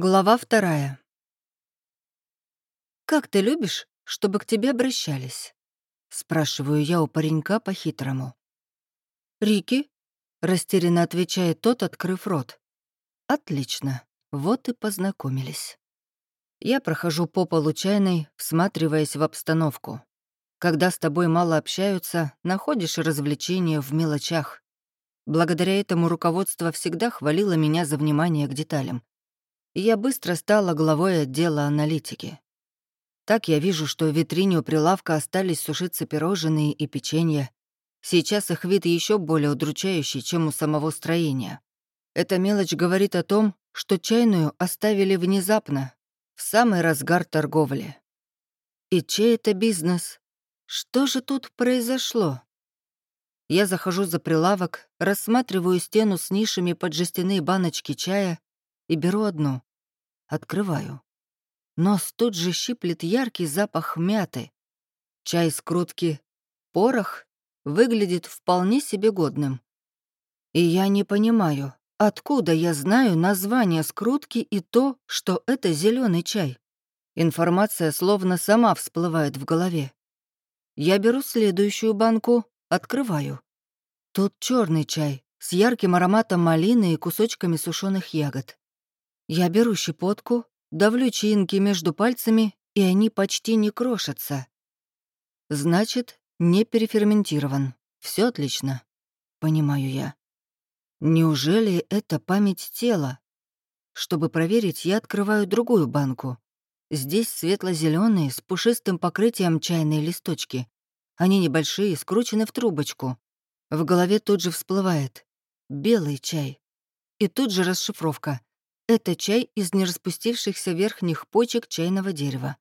Глава вторая. «Как ты любишь, чтобы к тебе обращались?» — спрашиваю я у паренька по-хитрому. «Рики?» — растерянно отвечает тот, открыв рот. «Отлично. Вот и познакомились». Я прохожу по полу чайной, всматриваясь в обстановку. Когда с тобой мало общаются, находишь развлечения в мелочах. Благодаря этому руководство всегда хвалило меня за внимание к деталям я быстро стала главой отдела аналитики. Так я вижу, что в витрине у прилавка остались сушиться пирожные и печенье. Сейчас их вид еще более удручающий, чем у самого строения. Эта мелочь говорит о том, что чайную оставили внезапно, в самый разгар торговли. И чей это бизнес? Что же тут произошло? Я захожу за прилавок, рассматриваю стену с нишами под жестяные баночки чая и беру одну. Открываю. Нос тут же щиплет яркий запах мяты. Чай с крутки «Порох» выглядит вполне себе годным. И я не понимаю, откуда я знаю название скрутки и то, что это зеленый чай. Информация словно сама всплывает в голове. Я беру следующую банку, открываю. Тут черный чай с ярким ароматом малины и кусочками сушеных ягод. Я беру щепотку, давлю чаинки между пальцами, и они почти не крошатся. Значит, не переферментирован. Все отлично. Понимаю я. Неужели это память тела? Чтобы проверить, я открываю другую банку. Здесь светло зеленые с пушистым покрытием чайные листочки. Они небольшие, скручены в трубочку. В голове тут же всплывает. Белый чай. И тут же расшифровка. Это чай из нераспустившихся верхних почек чайного дерева.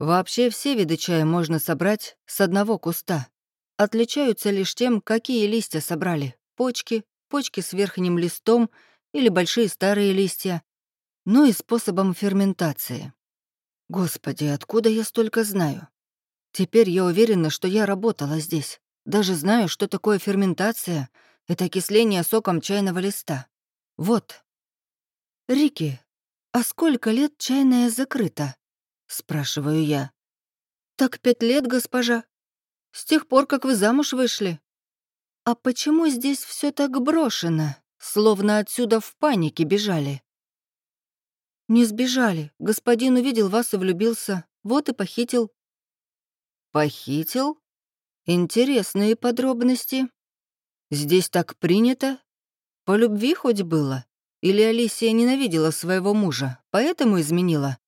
Вообще все виды чая можно собрать с одного куста. Отличаются лишь тем, какие листья собрали. Почки, почки с верхним листом или большие старые листья. Ну и способом ферментации. Господи, откуда я столько знаю? Теперь я уверена, что я работала здесь. Даже знаю, что такое ферментация. Это окисление соком чайного листа. Вот, «Рики, а сколько лет чайная закрыта?» — спрашиваю я. «Так пять лет, госпожа. С тех пор, как вы замуж вышли». «А почему здесь все так брошено, словно отсюда в панике бежали?» «Не сбежали. Господин увидел вас и влюбился. Вот и похитил». «Похитил? Интересные подробности. Здесь так принято? По любви хоть было?» Или Алисия ненавидела своего мужа, поэтому изменила?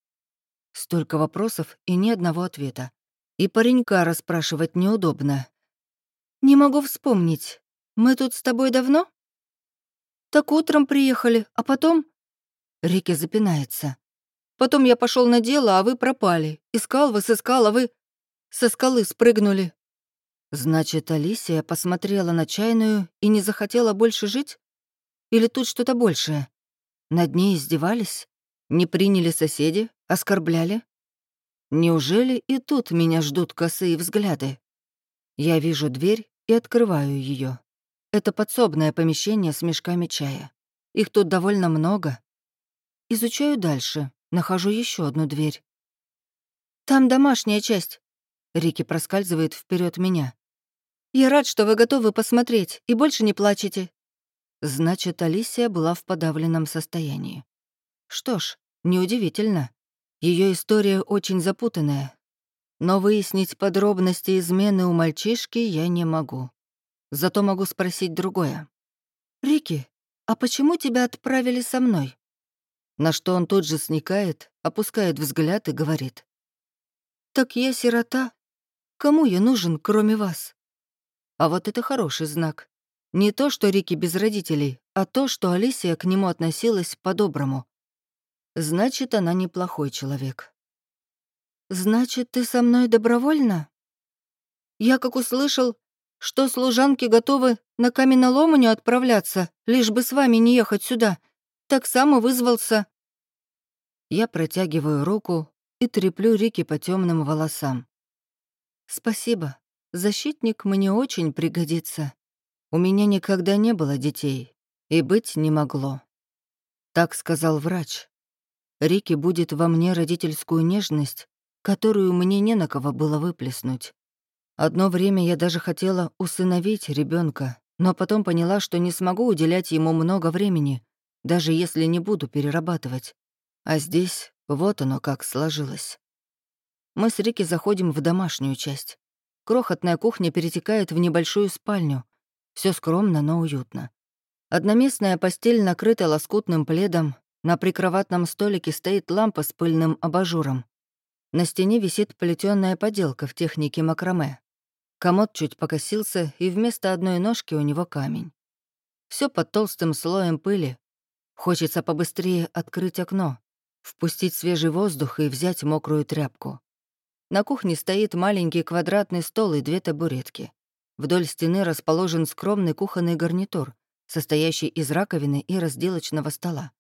Столько вопросов и ни одного ответа. И паренька расспрашивать неудобно. «Не могу вспомнить. Мы тут с тобой давно?» «Так утром приехали, а потом...» Рики запинается. «Потом я пошел на дело, а вы пропали. Искал вас, искал, а вы со скалы спрыгнули». «Значит, Алисия посмотрела на чайную и не захотела больше жить?» Или тут что-то большее? Над ней издевались? Не приняли соседи? Оскорбляли? Неужели и тут меня ждут косые взгляды? Я вижу дверь и открываю ее. Это подсобное помещение с мешками чая. Их тут довольно много. Изучаю дальше, нахожу еще одну дверь. «Там домашняя часть», — Рики проскальзывает вперед меня. «Я рад, что вы готовы посмотреть и больше не плачете. Значит, Алисия была в подавленном состоянии. Что ж, неудивительно. Ее история очень запутанная. Но выяснить подробности измены у мальчишки я не могу. Зато могу спросить другое. «Рики, а почему тебя отправили со мной?» На что он тут же сникает, опускает взгляд и говорит. «Так я сирота. Кому я нужен, кроме вас?» А вот это хороший знак. Не то, что Рики без родителей, а то, что Алисия к нему относилась по-доброму. Значит, она неплохой человек. «Значит, ты со мной добровольно?» «Я как услышал, что служанки готовы на каменоломню отправляться, лишь бы с вами не ехать сюда, так само вызвался». Я протягиваю руку и треплю Рики по темным волосам. «Спасибо. Защитник мне очень пригодится». У меня никогда не было детей, и быть не могло. Так сказал врач. Рики будет во мне родительскую нежность, которую мне не на кого было выплеснуть. Одно время я даже хотела усыновить ребенка, но потом поняла, что не смогу уделять ему много времени, даже если не буду перерабатывать. А здесь вот оно как сложилось. Мы с Рики заходим в домашнюю часть. Крохотная кухня перетекает в небольшую спальню. Все скромно, но уютно. Одноместная постель накрыта лоскутным пледом, на прикроватном столике стоит лампа с пыльным абажуром. На стене висит плетёная поделка в технике макраме. Комод чуть покосился, и вместо одной ножки у него камень. Все под толстым слоем пыли. Хочется побыстрее открыть окно, впустить свежий воздух и взять мокрую тряпку. На кухне стоит маленький квадратный стол и две табуретки. Вдоль стены расположен скромный кухонный гарнитур, состоящий из раковины и разделочного стола.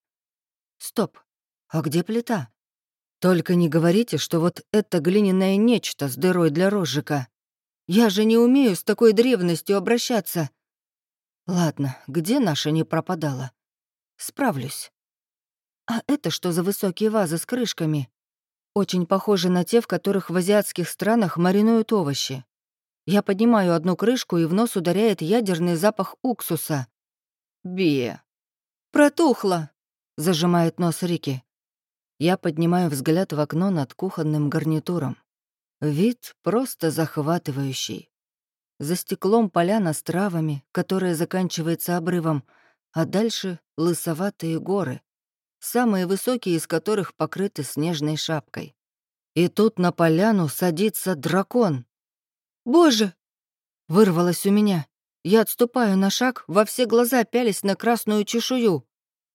Стоп, а где плита? Только не говорите, что вот это глиняное нечто с дырой для розжига. Я же не умею с такой древностью обращаться. Ладно, где наша не пропадала? Справлюсь. А это что за высокие вазы с крышками? Очень похожи на те, в которых в азиатских странах маринуют овощи. Я поднимаю одну крышку, и в нос ударяет ядерный запах уксуса. Бия. Протухло зажимает нос Рики. Я поднимаю взгляд в окно над кухонным гарнитуром. Вид просто захватывающий. За стеклом поляна с травами, которая заканчивается обрывом, а дальше — лысоватые горы, самые высокие из которых покрыты снежной шапкой. И тут на поляну садится дракон. «Боже!» — вырвалось у меня. Я отступаю на шаг, во все глаза пялись на красную чешую.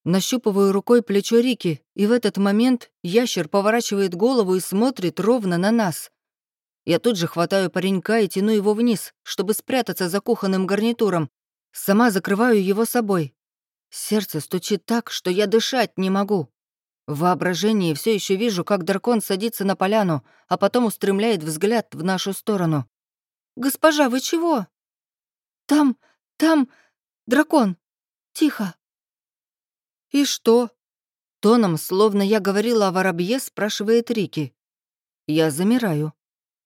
Нащупываю рукой плечо Рики, и в этот момент ящер поворачивает голову и смотрит ровно на нас. Я тут же хватаю паренька и тяну его вниз, чтобы спрятаться за кухонным гарнитуром. Сама закрываю его собой. Сердце стучит так, что я дышать не могу. В воображении все еще вижу, как дракон садится на поляну, а потом устремляет взгляд в нашу сторону. «Госпожа, вы чего?» «Там, там, дракон. Тихо». «И что?» Тоном, словно я говорила о воробье, спрашивает Рики. Я замираю.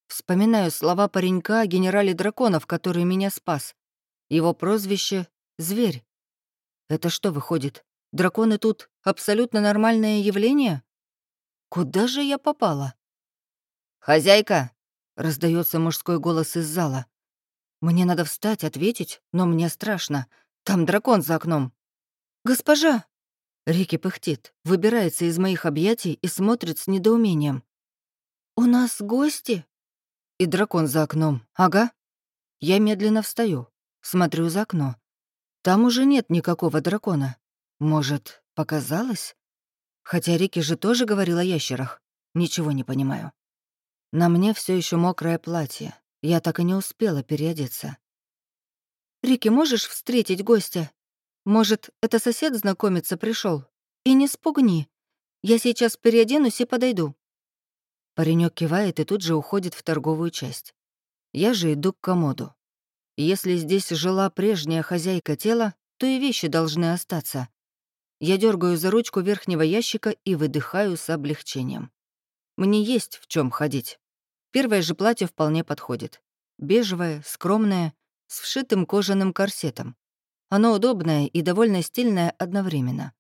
Вспоминаю слова паренька о генерале драконов, который меня спас. Его прозвище — Зверь. Это что выходит? Драконы тут абсолютно нормальное явление? Куда же я попала? «Хозяйка!» — раздается мужской голос из зала. Мне надо встать, ответить, но мне страшно. Там дракон за окном. «Госпожа!» Рики пыхтит, выбирается из моих объятий и смотрит с недоумением. «У нас гости?» И дракон за окном. «Ага». Я медленно встаю, смотрю за окно. Там уже нет никакого дракона. Может, показалось? Хотя Рики же тоже говорил о ящерах. Ничего не понимаю. На мне все еще мокрое платье. Я так и не успела переодеться. «Рики, можешь встретить гостя?» Может, это сосед знакомиться пришел? И не спугни. Я сейчас переоденусь и подойду». Паренек кивает и тут же уходит в торговую часть. Я же иду к комоду. Если здесь жила прежняя хозяйка тела, то и вещи должны остаться. Я дергаю за ручку верхнего ящика и выдыхаю с облегчением. Мне есть в чем ходить. Первое же платье вполне подходит. Бежевое, скромное, с вшитым кожаным корсетом. Оно удобное и довольно стильное одновременно.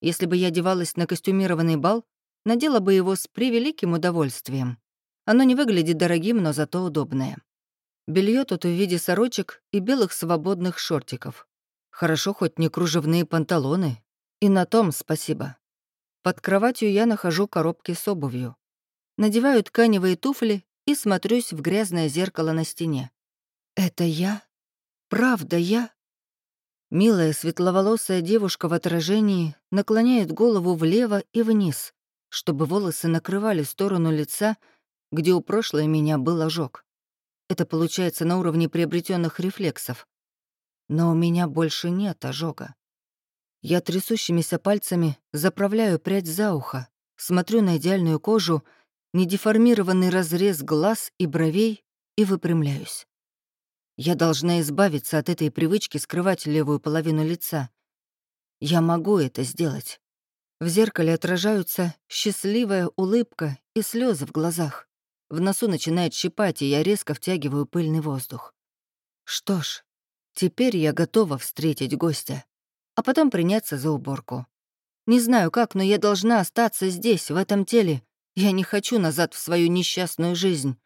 Если бы я одевалась на костюмированный бал, надела бы его с превеликим удовольствием. Оно не выглядит дорогим, но зато удобное. Белье тут в виде сорочек и белых свободных шортиков. Хорошо хоть не кружевные панталоны. И на том спасибо. Под кроватью я нахожу коробки с обувью. Надеваю тканевые туфли и смотрюсь в грязное зеркало на стене. Это я? Правда я? Милая светловолосая девушка в отражении наклоняет голову влево и вниз, чтобы волосы накрывали сторону лица, где у прошлой меня был ожог. Это получается на уровне приобретенных рефлексов. Но у меня больше нет ожога. Я трясущимися пальцами заправляю прядь за ухо, смотрю на идеальную кожу, недеформированный разрез глаз и бровей и выпрямляюсь. Я должна избавиться от этой привычки скрывать левую половину лица. Я могу это сделать. В зеркале отражаются счастливая улыбка и слезы в глазах. В носу начинает щипать, и я резко втягиваю пыльный воздух. Что ж, теперь я готова встретить гостя, а потом приняться за уборку. Не знаю как, но я должна остаться здесь, в этом теле. Я не хочу назад в свою несчастную жизнь.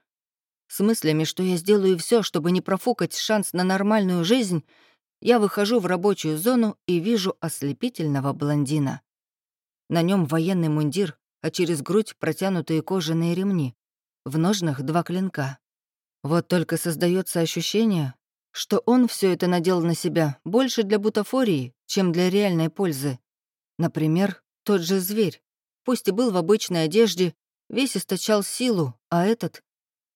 С мыслями, что я сделаю все, чтобы не профукать шанс на нормальную жизнь, я выхожу в рабочую зону и вижу ослепительного блондина. На нем военный мундир, а через грудь протянутые кожаные ремни. В ножнах два клинка. Вот только создается ощущение, что он все это надел на себя больше для бутафории, чем для реальной пользы. Например, тот же зверь, пусть и был в обычной одежде, весь источал силу, а этот...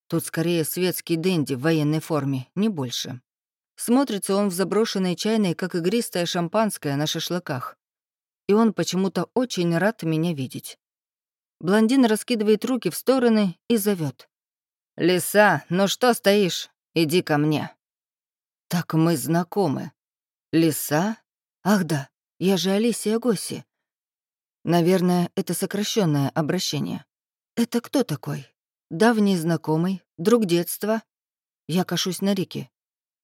Тут скорее светский денди в военной форме, не больше. Смотрится он в заброшенной чайной, как игристое шампанское на шашлыках. И он почему-то очень рад меня видеть. Блондин раскидывает руки в стороны и зовет: «Лиса, ну что стоишь? Иди ко мне». Так мы знакомы. Лиса? Ах да, я же Алисия Госси. Наверное, это сокращенное обращение. Это кто такой? Давний знакомый, друг детства? Я кашусь на Рике.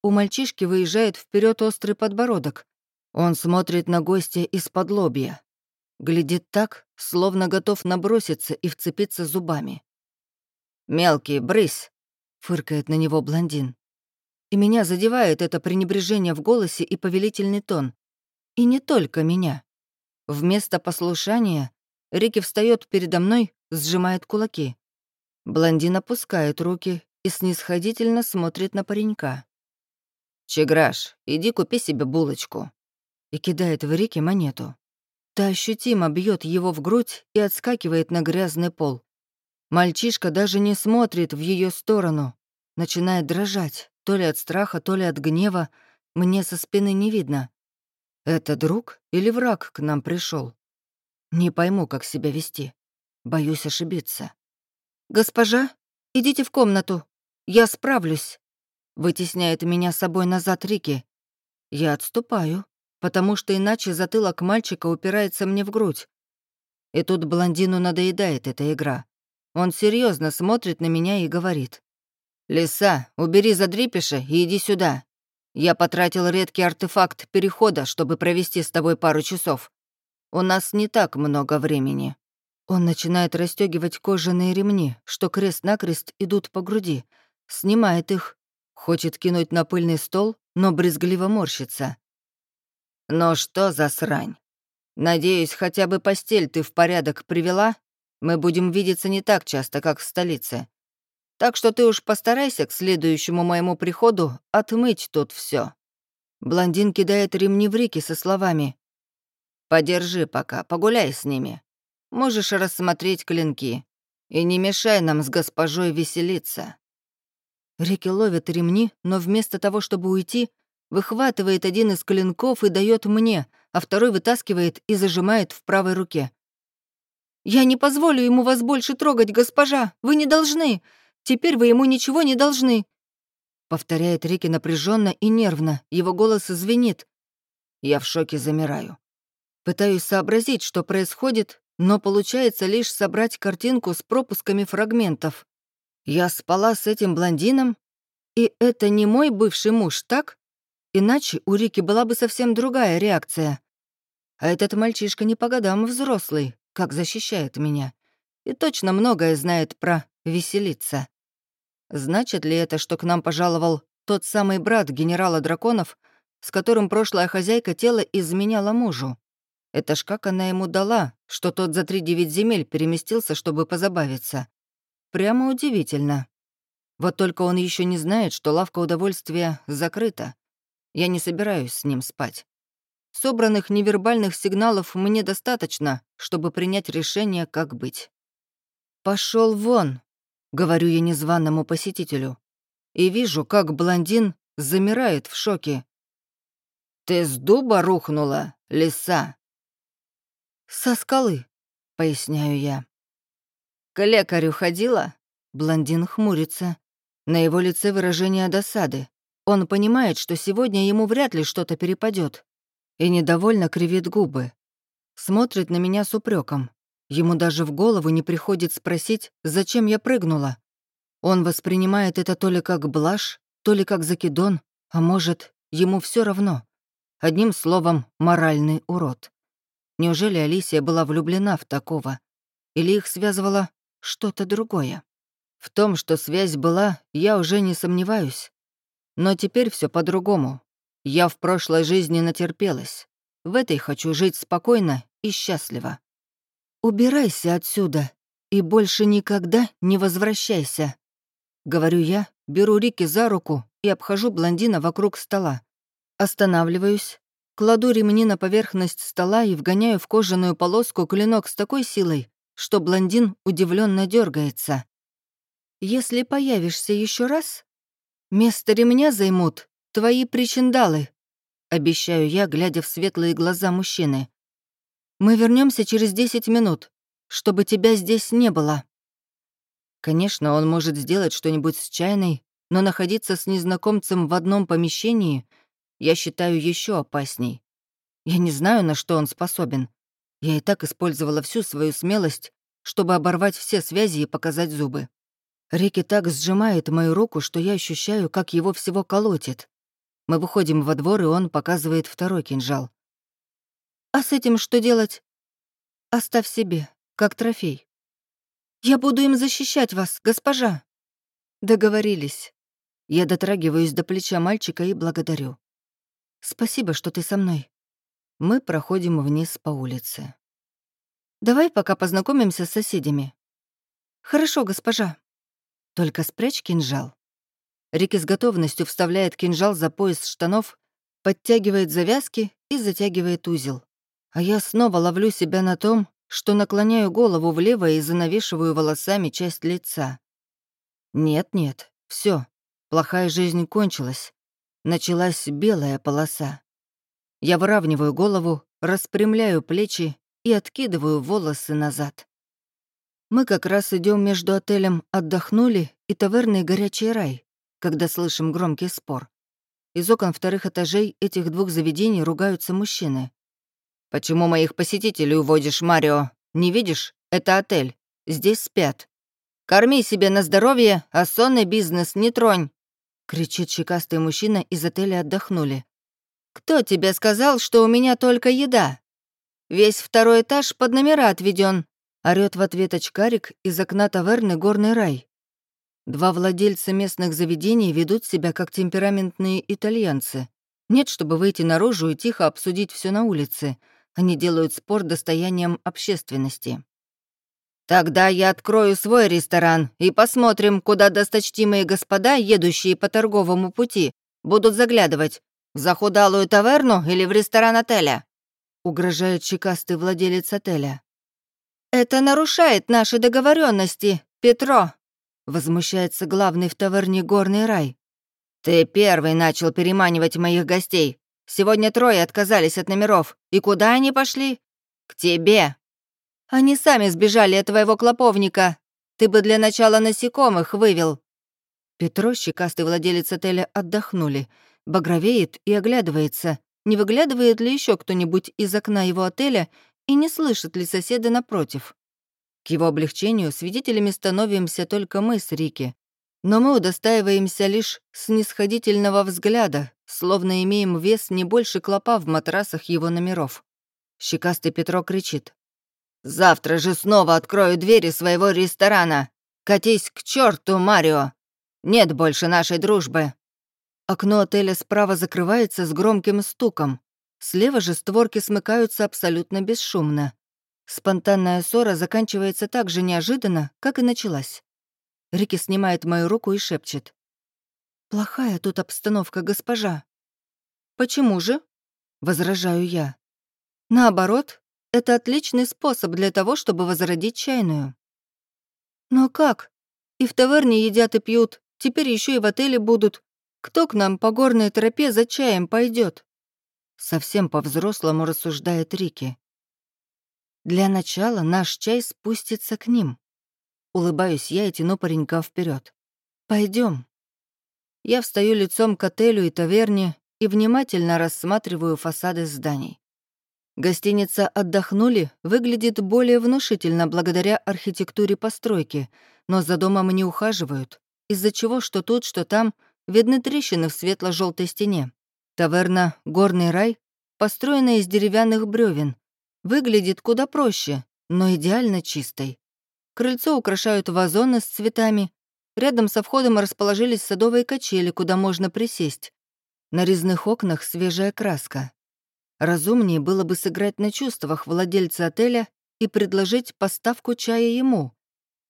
У мальчишки выезжает вперед острый подбородок. Он смотрит на гостя из-под лобья. Глядит так, словно готов наброситься и вцепиться зубами. «Мелкий, брысь!» — фыркает на него блондин. И меня задевает это пренебрежение в голосе и повелительный тон. И не только меня. Вместо послушания Рики встает передо мной, сжимает кулаки. Блондин опускает руки и снисходительно смотрит на паренька. «Чеграш, иди купи себе булочку». И кидает в Рике монету. Та ощутимо бьет его в грудь и отскакивает на грязный пол. Мальчишка даже не смотрит в ее сторону, начинает дрожать. То ли от страха, то ли от гнева. Мне со спины не видно. Это друг или враг к нам пришел? Не пойму, как себя вести. Боюсь ошибиться. «Госпожа, идите в комнату. Я справлюсь», — вытесняет меня с собой назад Рики. Я отступаю, потому что иначе затылок мальчика упирается мне в грудь. И тут блондину надоедает эта игра. Он серьезно смотрит на меня и говорит. «Лиса, убери задрипиша и иди сюда. Я потратил редкий артефакт перехода, чтобы провести с тобой пару часов. У нас не так много времени». Он начинает расстегивать кожаные ремни, что крест-накрест идут по груди, снимает их, хочет кинуть на пыльный стол, но брезгливо морщится. «Ну что за срань? Надеюсь, хотя бы постель ты в порядок привела? Мы будем видеться не так часто, как в столице. Так что ты уж постарайся к следующему моему приходу отмыть тут все. Блондин кидает ремни в Рики со словами. «Подержи пока, погуляй с ними. Можешь рассмотреть клинки. И не мешай нам с госпожой веселиться». Рики ловит ремни, но вместо того, чтобы уйти, выхватывает один из клинков и дает мне, а второй вытаскивает и зажимает в правой руке. «Я не позволю ему вас больше трогать, госпожа! Вы не должны! Теперь вы ему ничего не должны!» Повторяет Рики напряженно и нервно, его голос звенит. Я в шоке замираю. Пытаюсь сообразить, что происходит, но получается лишь собрать картинку с пропусками фрагментов. Я спала с этим блондином, и это не мой бывший муж, так? Иначе у Рики была бы совсем другая реакция. А этот мальчишка не по годам взрослый, как защищает меня. И точно многое знает про веселиться. Значит ли это, что к нам пожаловал тот самый брат генерала драконов, с которым прошлая хозяйка тела изменяла мужу? Это ж как она ему дала, что тот за три девять земель переместился, чтобы позабавиться. Прямо удивительно. Вот только он еще не знает, что лавка удовольствия закрыта. Я не собираюсь с ним спать. Собранных невербальных сигналов мне достаточно, чтобы принять решение, как быть. Пошел вон!» говорю я незваному посетителю. И вижу, как блондин замирает в шоке. «Ты с дуба рухнула, лиса?» «Со скалы», — поясняю я. «К лекарю ходила?» Блондин хмурится. На его лице выражение досады. Он понимает, что сегодня ему вряд ли что-то перепадет, и недовольно кривит губы. Смотрит на меня с упреком. Ему даже в голову не приходит спросить, зачем я прыгнула. Он воспринимает это то ли как блажь, то ли как закидон, а может, ему все равно. Одним словом, моральный урод. Неужели Алисия была влюблена в такого? Или их связывало что-то другое? В том, что связь была, я уже не сомневаюсь. Но теперь все по-другому. Я в прошлой жизни натерпелась. В этой хочу жить спокойно и счастливо. «Убирайся отсюда и больше никогда не возвращайся», — говорю я, беру Рики за руку и обхожу блондина вокруг стола. Останавливаюсь, кладу ремни на поверхность стола и вгоняю в кожаную полоску клинок с такой силой, что блондин удивленно дергается. «Если появишься еще раз, место ремня займут твои причиндалы», — обещаю я, глядя в светлые глаза мужчины. «Мы вернемся через 10 минут, чтобы тебя здесь не было». Конечно, он может сделать что-нибудь с чайной, но находиться с незнакомцем в одном помещении я считаю еще опасней. Я не знаю, на что он способен. Я и так использовала всю свою смелость, чтобы оборвать все связи и показать зубы. Рики так сжимает мою руку, что я ощущаю, как его всего колотит. Мы выходим во двор, и он показывает второй кинжал. «А с этим что делать?» «Оставь себе, как трофей». «Я буду им защищать вас, госпожа». Договорились. Я дотрагиваюсь до плеча мальчика и благодарю. «Спасибо, что ты со мной». Мы проходим вниз по улице. «Давай пока познакомимся с соседями». «Хорошо, госпожа». «Только спрячь кинжал». Рики с готовностью вставляет кинжал за пояс штанов, подтягивает завязки и затягивает узел. А я снова ловлю себя на том, что наклоняю голову влево и занавешиваю волосами часть лица. Нет-нет, все, плохая жизнь кончилась. Началась белая полоса. Я выравниваю голову, распрямляю плечи и откидываю волосы назад. Мы как раз идем между отелем «Отдохнули» и таверной «Горячий рай», когда слышим громкий спор. Из окон вторых этажей этих двух заведений ругаются мужчины. «Почему моих посетителей уводишь, Марио? Не видишь? Это отель. Здесь спят. Корми себе на здоровье, а сонный бизнес не тронь!» Кричит щекастый мужчина из отеля «Отдохнули». «Кто тебе сказал, что у меня только еда? Весь второй этаж под номера отведен. орёт в ответ очкарик из окна таверны «Горный рай». Два владельца местных заведений ведут себя как темпераментные итальянцы. Нет, чтобы выйти наружу и тихо обсудить все на улице — они делают спорт достоянием общественности. «Тогда я открою свой ресторан и посмотрим, куда досточтимые господа, едущие по торговому пути, будут заглядывать. В захудалую таверну или в ресторан отеля?» угрожает чекастый владелец отеля. «Это нарушает наши договоренности, Петро!» возмущается главный в таверне «Горный рай». «Ты первый начал переманивать моих гостей. Сегодня трое отказались от номеров. И куда они пошли? К тебе. Они сами сбежали от твоего клоповника. Ты бы для начала насекомых вывел. Петро, щекастый владелец отеля, отдохнули. Багровеет и оглядывается. Не выглядывает ли еще кто-нибудь из окна его отеля и не слышит ли соседа напротив? К его облегчению свидетелями становимся только мы с Рики. Но мы удостаиваемся лишь снисходительного взгляда, словно имеем вес не больше клопа в матрасах его номеров. Щекастый Петро кричит. «Завтра же снова открою двери своего ресторана! Катись к черту, Марио! Нет больше нашей дружбы!» Окно отеля справа закрывается с громким стуком. Слева же створки смыкаются абсолютно бесшумно. Спонтанная ссора заканчивается так же неожиданно, как и началась. Рики снимает мою руку и шепчет. «Плохая тут обстановка, госпожа». «Почему же?» — возражаю я. «Наоборот, это отличный способ для того, чтобы возродить чайную». «Но как? И в таверне едят и пьют, теперь еще и в отеле будут. Кто к нам по горной тропе за чаем пойдет? Совсем по-взрослому рассуждает Рики. Для начала наш чай спустится к ним. Улыбаюсь я и тяну паренька вперед. Пойдем. Я встаю лицом к отелю и таверне и внимательно рассматриваю фасады зданий. Гостиница «Отдохнули» выглядит более внушительно благодаря архитектуре постройки, но за домом не ухаживают, из-за чего что тут, что там видны трещины в светло желтой стене. Таверна «Горный рай» построена из деревянных бревен, выглядит куда проще, но идеально чистой. Крыльцо украшают вазоны с цветами. Рядом со входом расположились садовые качели, куда можно присесть. На резных окнах свежая краска. Разумнее было бы сыграть на чувствах владельца отеля и предложить поставку чая ему.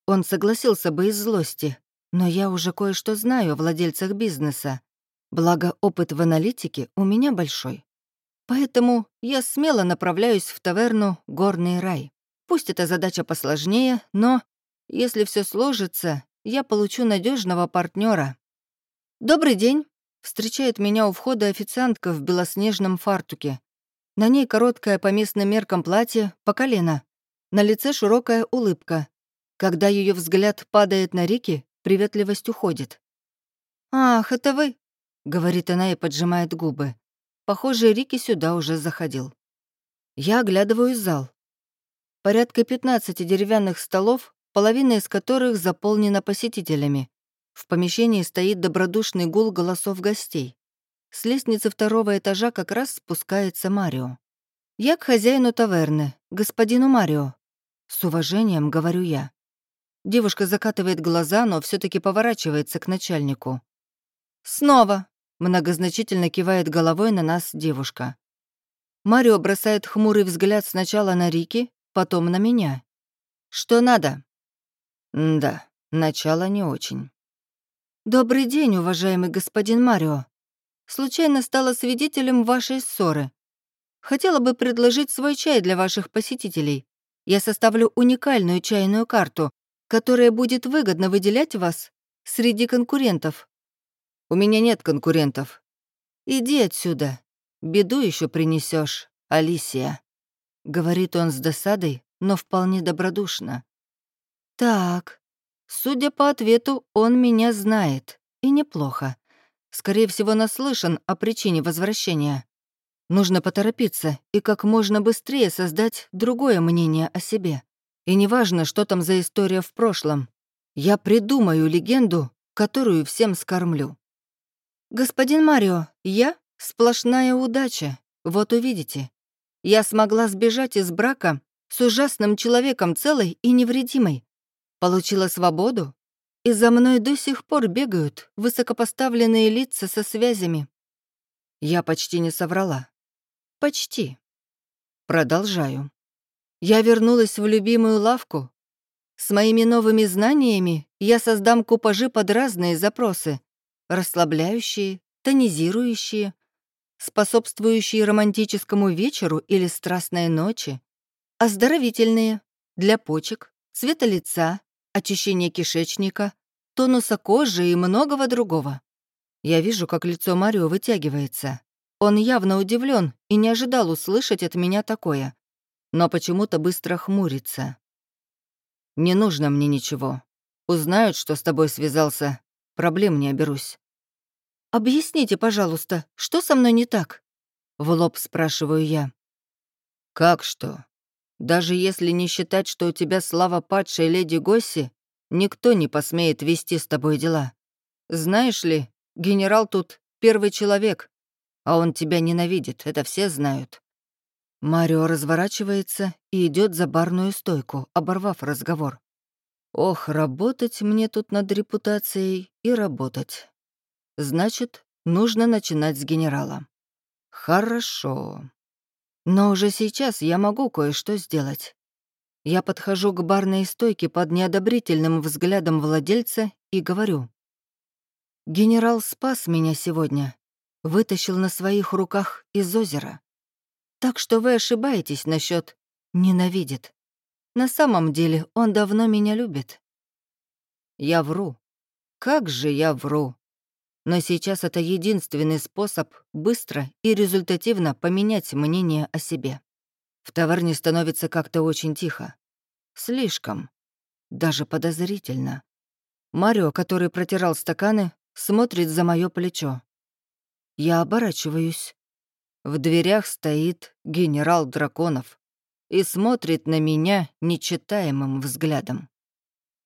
Он согласился бы из злости, но я уже кое-что знаю о владельцах бизнеса. Благо, опыт в аналитике у меня большой. Поэтому я смело направляюсь в таверну «Горный рай». Пусть эта задача посложнее, но если все сложится, я получу надежного партнера. «Добрый день!» — встречает меня у входа официантка в белоснежном фартуке. На ней короткое по местным меркам платье по колено. На лице широкая улыбка. Когда ее взгляд падает на Рики, приветливость уходит. «Ах, это вы!» — говорит она и поджимает губы. Похоже, Рики сюда уже заходил. Я оглядываю зал. Порядка 15 деревянных столов, половина из которых заполнена посетителями. В помещении стоит добродушный гул голосов гостей. С лестницы второго этажа как раз спускается Марио. «Я к хозяину таверны, господину Марио». С уважением говорю я. Девушка закатывает глаза, но все таки поворачивается к начальнику. «Снова!» — многозначительно кивает головой на нас девушка. Марио бросает хмурый взгляд сначала на Рики, потом на меня. «Что надо?» «Да, начало не очень». «Добрый день, уважаемый господин Марио», случайно стала свидетелем вашей ссоры. Хотела бы предложить свой чай для ваших посетителей. Я составлю уникальную чайную карту, которая будет выгодно выделять вас среди конкурентов. У меня нет конкурентов. Иди отсюда. Беду еще принесешь, Алисия. Говорит он с досадой, но вполне добродушно. Так, судя по ответу, он меня знает. И неплохо. Скорее всего, наслышан о причине возвращения. Нужно поторопиться и как можно быстрее создать другое мнение о себе. И неважно, что там за история в прошлом. Я придумаю легенду, которую всем скормлю. «Господин Марио, я — сплошная удача, вот увидите. Я смогла сбежать из брака с ужасным человеком целой и невредимой. Получила свободу, и за мной до сих пор бегают высокопоставленные лица со связями. Я почти не соврала. Почти. Продолжаю. Я вернулась в любимую лавку. С моими новыми знаниями я создам купажи под разные запросы. Расслабляющие, тонизирующие, способствующие романтическому вечеру или страстной ночи, оздоровительные, для почек, цвета лица, очищение кишечника, тонуса кожи и многого другого. Я вижу, как лицо Марио вытягивается. Он явно удивлен и не ожидал услышать от меня такое, но почему-то быстро хмурится. «Не нужно мне ничего. Узнают, что с тобой связался, проблем не оберусь». «Объясните, пожалуйста, что со мной не так?» В лоб спрашиваю я. «Как что? Даже если не считать, что у тебя слава падшей леди Госси, никто не посмеет вести с тобой дела. Знаешь ли, генерал тут первый человек, а он тебя ненавидит, это все знают». Марио разворачивается и идет за барную стойку, оборвав разговор. «Ох, работать мне тут над репутацией и работать. Значит, нужно начинать с генерала. Хорошо. Но уже сейчас я могу кое-что сделать. Я подхожу к барной стойке под неодобрительным взглядом владельца и говорю. «Генерал спас меня сегодня, вытащил на своих руках из озера. Так что вы ошибаетесь насчет «ненавидит». На самом деле он давно меня любит». Я вру. Как же я вру. Но сейчас это единственный способ быстро и результативно поменять мнение о себе. В таверне становится как-то очень тихо. Слишком. Даже подозрительно. Марио, который протирал стаканы, смотрит за мое плечо. Я оборачиваюсь. В дверях стоит генерал Драконов и смотрит на меня нечитаемым взглядом.